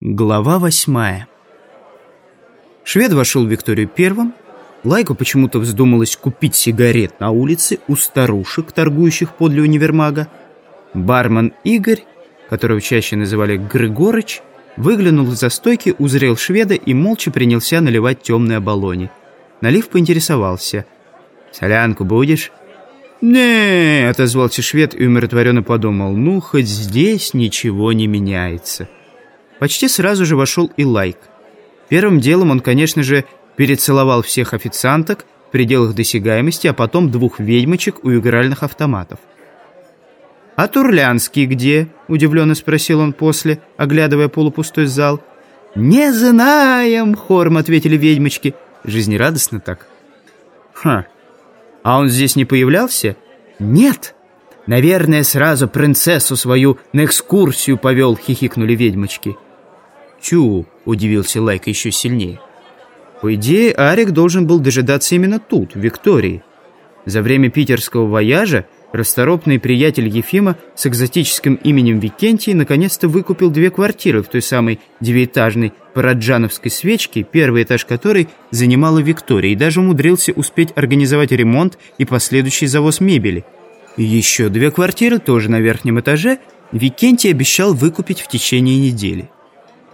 Глава восьмая Швед вошел в Викторию первым. Лайку почему-то вздумалось купить сигарет на улице у старушек, торгующих подле универмага. Бармен Игорь, которого чаще называли Григорыч, выглянул из-за стойки, узрел шведа и молча принялся наливать темные оболони. Налив поинтересовался. «Солянку будешь?» «Не», — отозвался швед и умиротворенно подумал, «ну, хоть здесь ничего не меняется». Почти сразу же вошел и Лайк. Первым делом он, конечно же, перецеловал всех официанток в пределах досягаемости, а потом двух ведьмочек у игральных автоматов. «А Турлянский где?» – удивленно спросил он после, оглядывая полупустой зал. «Не знаем!» – хором ответили ведьмочки. Жизнерадостно так. «Ха! А он здесь не появлялся?» «Нет!» «Наверное, сразу принцессу свою на экскурсию повел», – хихикнули ведьмочки. «Тю!» – удивился Лайк еще сильнее. По идее, Арик должен был дожидаться именно тут, в Виктории. За время питерского вояжа расторопный приятель Ефима с экзотическим именем Викентий наконец-то выкупил две квартиры в той самой девятиэтажной параджановской свечке, первый этаж которой занимала Виктория, и даже умудрился успеть организовать ремонт и последующий завоз мебели. И еще две квартиры, тоже на верхнем этаже, Викентий обещал выкупить в течение недели.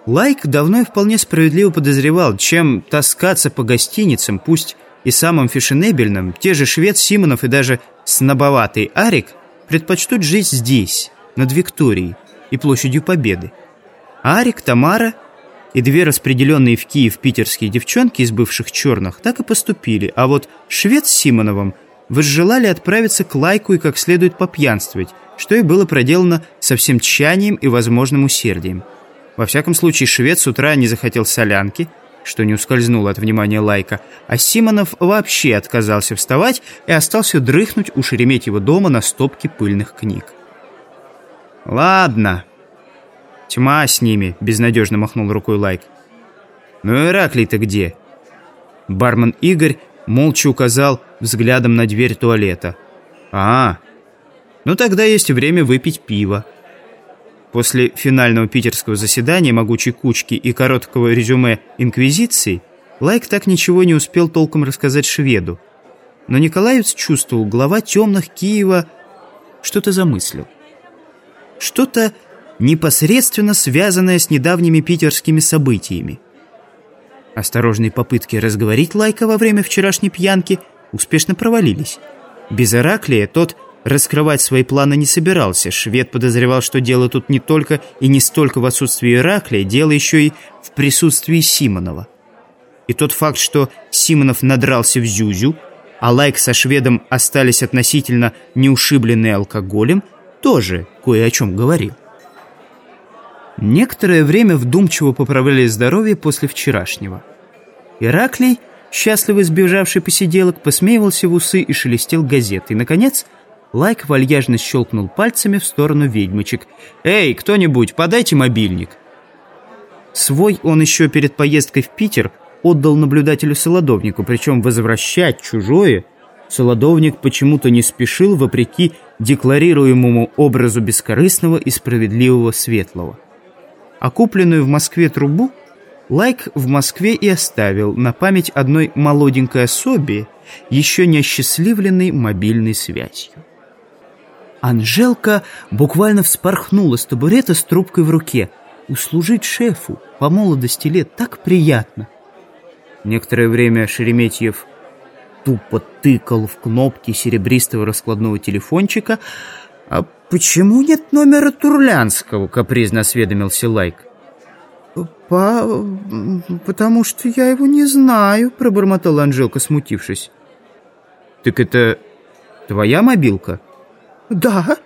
Лайк давно и вполне справедливо подозревал, чем таскаться по гостиницам, пусть и самым фешенебельным, те же швед Симонов и даже снобоватый Арик предпочтут жить здесь, над Викторией и площадью Победы. Арик, Тамара и две распределенные в Киев питерские девчонки из бывших черных так и поступили, а вот швед с Симоновым возжелали отправиться к Лайку и как следует попьянствовать, что и было проделано со всем тщанием и возможным усердием. Во всяком случае, швед с утра не захотел солянки, что не ускользнуло от внимания Лайка, а Симонов вообще отказался вставать и остался дрыхнуть у Шереметьева дома на стопке пыльных книг. «Ладно, тьма с ними», — безнадежно махнул рукой Лайк. «Ну, Ираклий-то где?» Бармен Игорь молча указал взглядом на дверь туалета. «А, ну тогда есть время выпить пиво». После финального питерского заседания могучей кучки и короткого резюме «Инквизиции» Лайк так ничего не успел толком рассказать шведу. Но Николаевец чувствовал, глава темных Киева что-то замыслил. Что-то непосредственно связанное с недавними питерскими событиями. Осторожные попытки разговорить Лайка во время вчерашней пьянки успешно провалились. Без Ираклия тот Раскрывать свои планы не собирался. Швед подозревал, что дело тут не только и не столько в отсутствии Ираклия, дело еще и в присутствии Симонова. И тот факт, что Симонов надрался в Зюзю, а Лайк со шведом остались относительно неушибленные алкоголем, тоже кое о чем говорил. Некоторое время вдумчиво поправляли здоровье после вчерашнего. Ираклий, счастливо сбежавший посиделок, посмеивался в усы и шелестел газетой. Наконец, Лайк вальяжно щелкнул пальцами в сторону ведьмочек. «Эй, кто-нибудь, подайте мобильник!» Свой он еще перед поездкой в Питер отдал наблюдателю-солодовнику, причем возвращать чужое солодовник почему-то не спешил, вопреки декларируемому образу бескорыстного и справедливого светлого. А купленную в Москве трубу Лайк в Москве и оставил на память одной молоденькой особе, еще не осчастливленной мобильной связью. Анжелка буквально вспорхнула с табурета с трубкой в руке. Услужить шефу по молодости лет так приятно. Некоторое время Шереметьев тупо тыкал в кнопки серебристого раскладного телефончика. «А почему нет номера Турлянского?» — капризно осведомился Лайк. «По... потому что я его не знаю», — пробормотала Анжелка, смутившись. «Так это твоя мобилка?» «Да».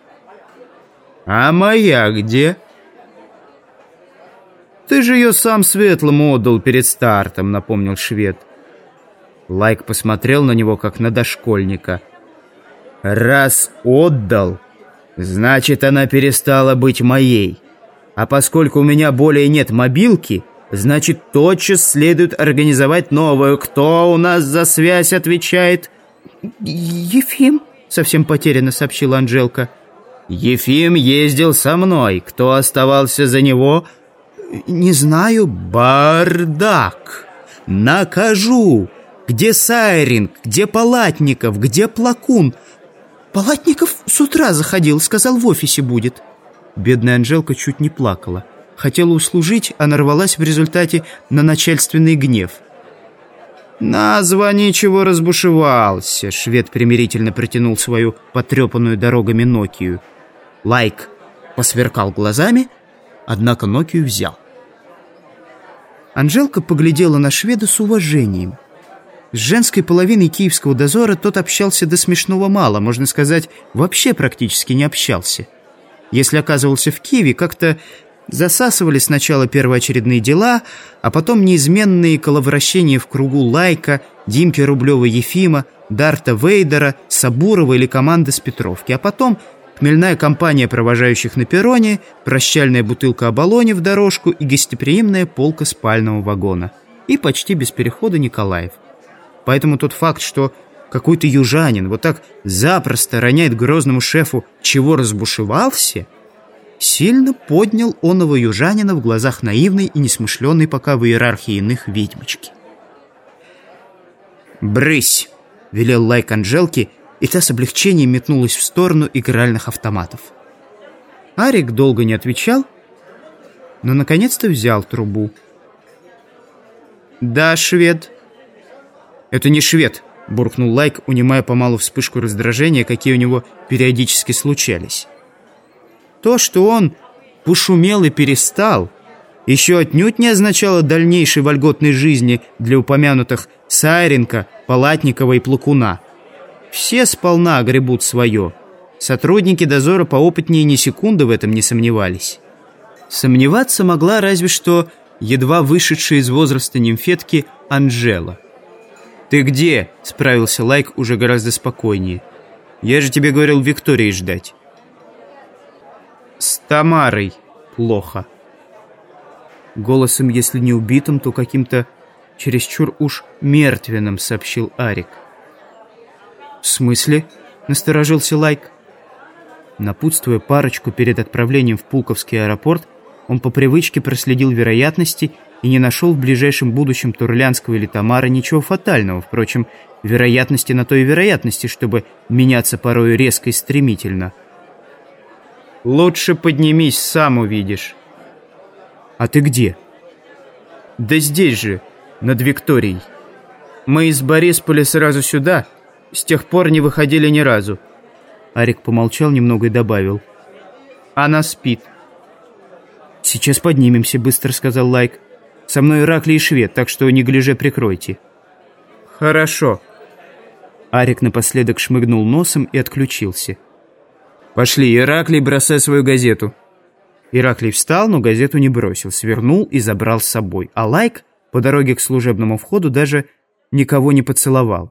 «А моя где?» «Ты же ее сам Светлому отдал перед стартом», — напомнил швед. Лайк посмотрел на него, как на дошкольника. «Раз отдал, значит, она перестала быть моей. А поскольку у меня более нет мобилки, значит, тотчас следует организовать новую. Кто у нас за связь отвечает?» «Ефим», совсем потерянно сообщила Анжелка. Ефим ездил со мной. Кто оставался за него? Не знаю. Бардак! Накажу! Где Сайринг? Где Палатников? Где Плакун? Палатников с утра заходил, сказал, в офисе будет. Бедная Анжелка чуть не плакала. Хотела услужить, а нарвалась в результате на начальственный гнев. «Назва ничего разбушевался», — швед примирительно протянул свою потрепанную дорогами Нокию. Лайк посверкал глазами, однако Нокию взял. Анжелка поглядела на шведа с уважением. С женской половиной киевского дозора тот общался до смешного мало, можно сказать, вообще практически не общался. Если оказывался в Киеве, как-то засасывали сначала первоочередные дела, а потом неизменные коловращения в кругу Лайка, Димки Рублева-Ефима, Дарта Вейдера, Сабурова или команды с Петровки, а потом хмельная компания провожающих на перроне, прощальная бутылка оболони в дорожку и гостеприимная полка спального вагона. И почти без перехода Николаев. Поэтому тот факт, что какой-то южанин вот так запросто роняет грозному шефу «чего разбушевался», сильно поднял оного южанина в глазах наивной и несмышленной пока в иерархии иных ведьмочки. «Брысь!» — велел лайк Анжелки, и та с облегчением метнулась в сторону игральных автоматов. Арик долго не отвечал, но наконец-то взял трубу. «Да, швед». «Это не швед», — буркнул Лайк, унимая помалу вспышку раздражения, какие у него периодически случались. То, что он пошумел и перестал, еще отнюдь не означало дальнейшей вольготной жизни для упомянутых Сайренко, Палатникова и Плакуна. Все сполна гребут свое. Сотрудники дозора поопытнее ни секунды в этом не сомневались. Сомневаться могла разве что едва вышедшая из возраста нимфетки Анжела. «Ты где?» – справился Лайк уже гораздо спокойнее. «Я же тебе говорил Виктории ждать». «С Тамарой плохо». Голосом, если не убитым, то каким-то чересчур уж мертвенным, сообщил Арик. «В смысле?» – насторожился Лайк. Напутствуя парочку перед отправлением в Пулковский аэропорт, он по привычке проследил вероятности и не нашел в ближайшем будущем Турлянского или Тамара ничего фатального. Впрочем, вероятности на то и вероятности, чтобы меняться порою резко и стремительно. «Лучше поднимись, сам увидишь». «А ты где?» «Да здесь же, над Викторией. Мы из Борисполя сразу сюда, с тех пор не выходили ни разу». Арик помолчал немного и добавил. «Она спит». «Сейчас поднимемся», — быстро сказал Лайк. Со мной Иракли и швед, так что не гляже прикройте». «Хорошо». Арик напоследок шмыгнул носом и отключился. «Пошли, Ираклий, бросай свою газету». Ираклий встал, но газету не бросил, свернул и забрал с собой. А Лайк по дороге к служебному входу даже никого не поцеловал.